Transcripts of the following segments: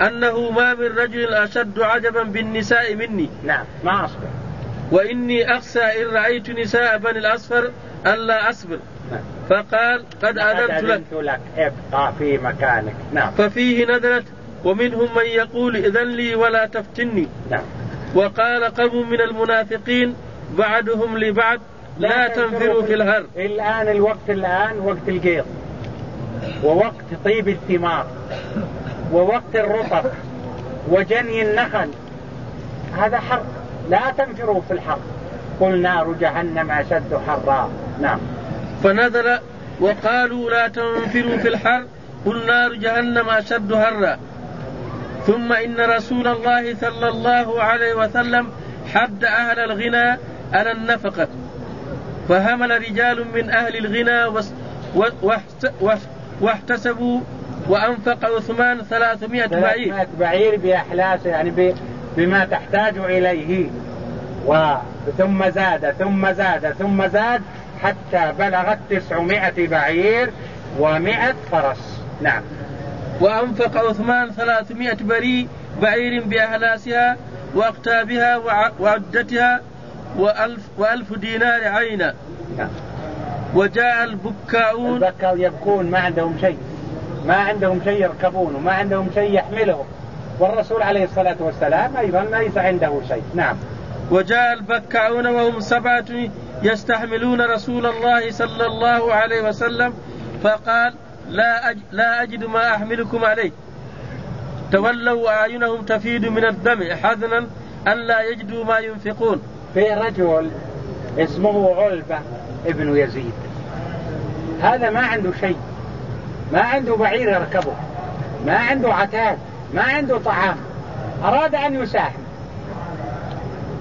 أنه ما من رجل أشد عجبا بالنساء مني. نعم ما أصبر. وإني أخشى إن رأيت نساء بني الأصفر ألا أصبر. نعم. فقال قد أذنت لك. لك. ابقى في مكانك. نعم. ففيه نزلت ومنهم من يقول إذن لي ولا تفتني. نعم. وقال قوم من المنافقين بعدهم لبعد لا تنفروا في الهر الآن الوقت الآن وقت القيض. ووقت طيب الثمار ووقت الرطب وجني النخل. هذا حر لا تنفروا في الحر قل نار جهنم أشد حرا. نعم. فنزل وقالوا لا تنفروا في الحر قل نار جهنم أشد حرا. ثم إن رسول الله صلى الله عليه وسلم حد أهل الغنى على النفقة. فهمل رجال من أهل الغنى واحتسبوا وأنفق عثمان ثلاثمائة بعير. ثلاثمائة بعير بأحلاس يعني بما تحتاج إليه. ثم زاد ثم زاد ثم زاد حتى بلغت تسعمائة بعير ومائة فرس. نعم. وأنفق عثمان ثلاثمائة بري بعير بأهلاسها وأقتابها وعدتها وألف, وألف دينار عينا. نعم. وجاء البكاؤون. البكاء يبكون ما عندهم شيء. ما عندهم شيء يركبونه ما عندهم شيء يحمله والرسول عليه الصلاة والسلام أيضا ليس عنده شيء. نعم. وجاء البكاؤون وهم سبعة يستحملون رسول الله صلى الله عليه وسلم فقال لا, أج... لا أجد ما أحملكم عليه. تولوا وأعينهم تفيد من الدم حزنا ألا يجدوا ما ينفقون. في رجل اسمه علبة ابن يزيد. هذا ما عنده شيء. ما عنده بعير يركبه ما عنده عتاد ما عنده طعام أراد أن يساهم.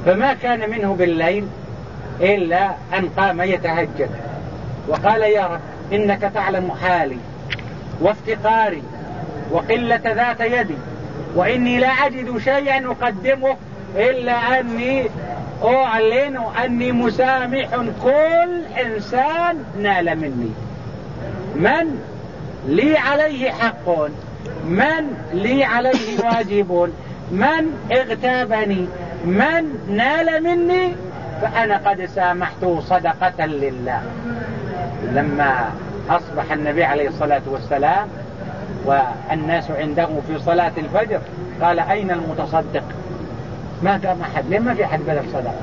فما كان منه بالليل إلا أن قام يتهجد. وقال يا رب إنك تعلم حالي وافتقاري وقلة ذات يدي وإني لا أجد شيئا أقدمه إلا أني أعلن أني مسامح كل إنسان نال مني. من؟ لي عليه حق من لي عليه واجب من اغتابني من نال مني فأنا قد سامحته صدقة لله. لما أصبح النبي عليه الصلاة والسلام والناس عنده في صلاة الفجر قال أين المتصدق؟ ما قام أحد. ليه ما في أحد بذل صدقة؟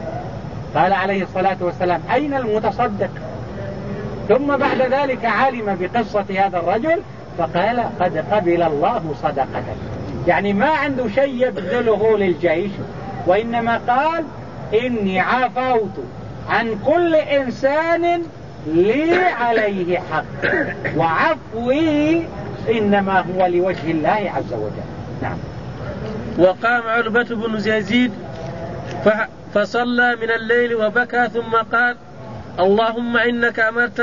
قال عليه الصلاة والسلام أين المتصدق؟ ثم بعد ذلك علم بقصة هذا الرجل فقال قد قبل الله صدقة. يعني ما عنده شيء يبذله للجيش وإنما قال إني عفوت عن كل إنسان لي عليه حق وعفوي إنما هو لوجه الله عز وجل. نعم. وقام عربة بن يزيد فصلى من الليل وبكى ثم قال اللهم إنك أمرت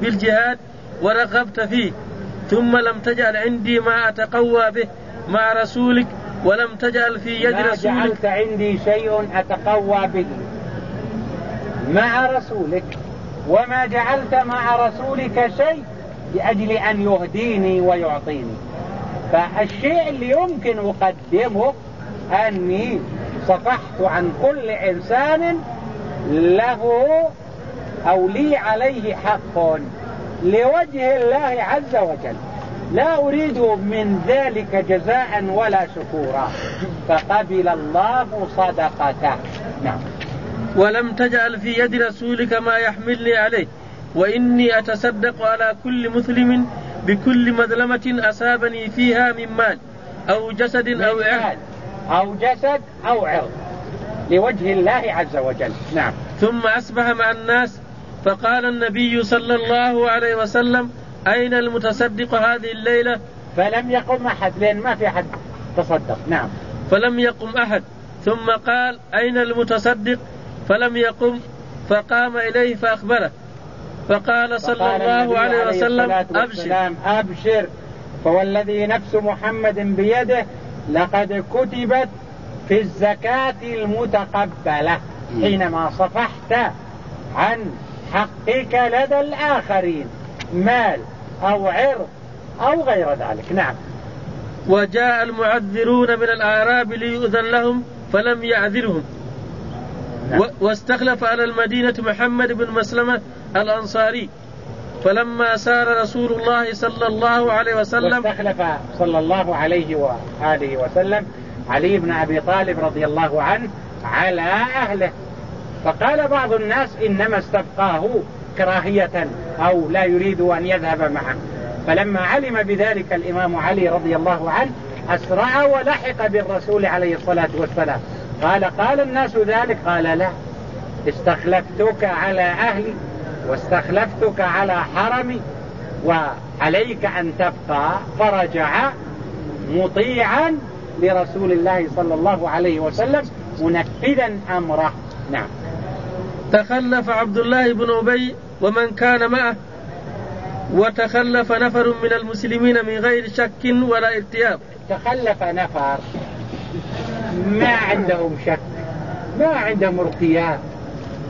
بالجهاد ورغبت فيه ثم لم تجعل عندي ما أتقوى به مع رسولك ولم تجعل في يد ما رسولك. جعلت عندي شيء أتقوى به مع رسولك وما جعلت مع رسولك شيء لأجل أن يهديني ويعطيني. فالشيء اللي يمكن أقدمه أني صفحت عن كل إنسان له أو لي عليه حق. لوجه الله عز وجل. لا أريد من ذلك جزاء ولا شكورا. فقبل الله صدقته. نعم. ولم تجعل في يد رسولك ما يحملني عليه. وإني أتصدق على كل مسلم بكل مظلمة أصابني فيها من مال أو جسد أو عرض. أو جسد أو عرض. لوجه الله عز وجل. نعم. ثم أصبح مع الناس فقال النبي صلى الله عليه وسلم أين المتصدق هذه الليلة؟ فلم يقم أحد لأن ما في أحد تصدق. نعم. فلم يقم أحد. ثم قال أين المتصدق؟ فلم يقم فقام إليه فأخبره. فقال صلى فقال الله عليه وسلم أبشر. أبشر. فوالذي نفس محمد بيده لقد كتبت في الزكاة المتقبلة. حينما صفحت عن حقك لدى الآخرين مال أو عرض أو غير ذلك. نعم. وجاء المعذرون من الأعراب ليؤذن لهم فلم يعذرهم. نعم. واستخلف على المدينة محمد بن مسلمة الأنصاري. فلما سار رسول الله صلى الله عليه وسلم واستخلف صلى الله عليه وآله وسلم علي بن أبي طالب رضي الله عنه على أهله. فقال بعض الناس إنما استبقاه كراهية أو لا يريد أن يذهب معه. فلما علم بذلك الإمام علي رضي الله عنه أسرع ولحق بالرسول عليه الصلاة والسلام. قال قال الناس ذلك؟ قال لا. استخلفتك على أهلي واستخلفتك على حرمي وعليك أن تبقى فرجع مطيعا لرسول الله صلى الله عليه وسلم منفذا أمره. نعم. تخلف عبد الله بن أبي ومن كان معه وتخلف نفر من المسلمين من غير شك ولا ارتياب تخلف نفر. ما عندهم شك ما عندهم ارتياب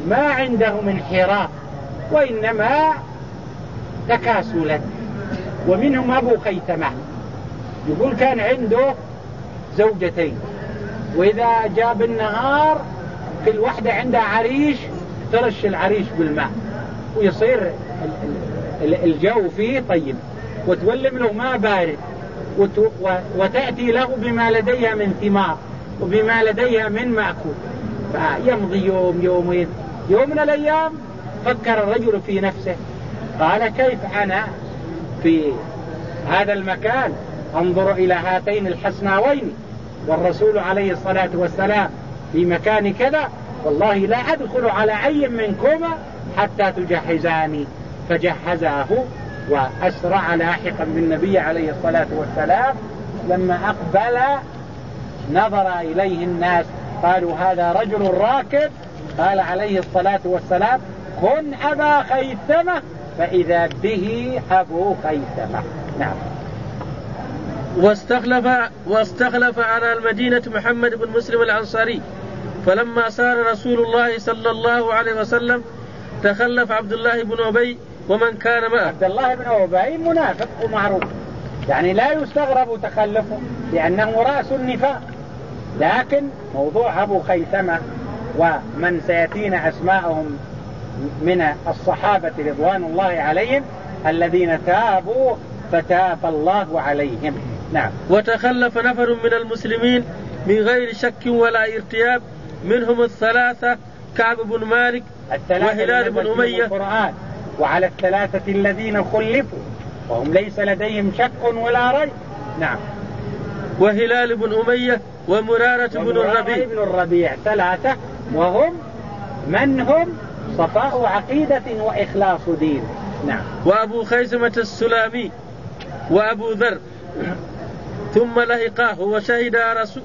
ما عندهم انحراف وإنما تكاسلا. ومنهم أبو خيثمة. يقول كان عنده زوجتين. وإذا جاب النهار كل واحدة عندها عريش ترش العريش بالماء ويصير الجو فيه طيب وتولم له ماء بارد وتأتي له بما لديها من ثمار وبما لديها من مأكول فيمضي يوم يومين يوم من الأيام فكر الرجل في نفسه قال كيف أنا في هذا المكان؟ أنظر إلى هاتين الحسناوين والرسول عليه الصلاة والسلام في مكان كذا والله لا أدخل على أي منكما حتى تجهزاني. فجهزاه وأسرع لاحقا بالنبي عليه الصلاة والسلام. لما أقبل نظر إليه الناس قالوا هذا رجل راكب. قال عليه الصلاة والسلام كن أبا خيثمة. فإذا به أبو خيثمة. نعم. واستخلف واستخلف على المدينة محمد بن مسلم الأنصاري. فلما صار رسول الله صلى الله عليه وسلم تخلف عبد الله بن أبي ومن كان معه. عبد الله بن أبي منافق ومعروف. يعني لا يستغرب تخلفه لأنه رأس النفاق. لكن موضوع أبو خيثمة ومن سيأتينا أسماءهم من الصحابة رضوان الله عليهم الذين تابوا فتاب الله عليهم. نعم. وتخلف نفر من المسلمين من غير شك ولا ارتياب منهم الثلاثة كعب بن مالك وهلال بن أمية. القرآن وعلى الثلاثة الذين خلفوا وهم ليس لديهم شك ولا ريب. نعم. وهلال بن أمية ومرارة بن الربيع. بن الربيع. ثلاثة. وهم من هم؟ صفاء عقيدة وإخلاص دين. نعم. وأبو خيزمة السلامي وأبو ذر. ثم لهقاه وشهد رسول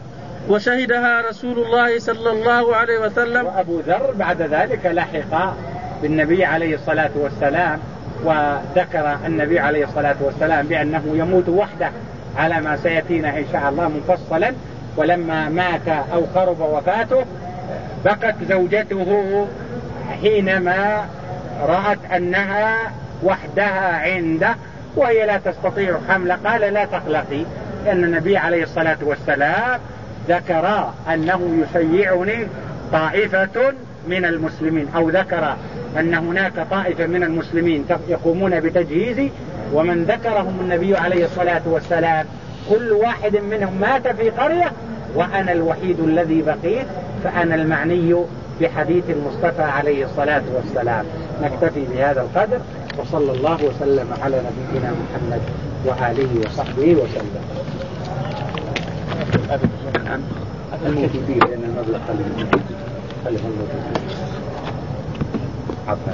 وشهدها رسول الله صلى الله عليه وسلم. وأبو ذر بعد ذلك لحق بالنبي عليه الصلاة والسلام وذكر النبي عليه الصلاة والسلام بأنه يموت وحده على ما سيأتينا إن شاء الله مفصلا. ولما مات أو قرب وفاته بكت زوجته حينما رأت أنها وحدها عنده وهي لا تستطيع حمل قال لا تقلقي لأن النبي عليه الصلاة والسلام ذكر أنه يشيعني طائفة من المسلمين أو ذكر أن هناك طائفة من المسلمين يقومون بتجهيزي ومن ذكرهم النبي عليه الصلاة والسلام كل واحد منهم مات في قرية وأنا الوحيد الذي بقيت فأنا المعني بحديث المصطفى عليه الصلاة والسلام. نكتفي بهذا القدر وصلى الله وسلم على نبينا محمد وآله وصحبه وسلم. عفوا